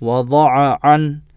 وضع عن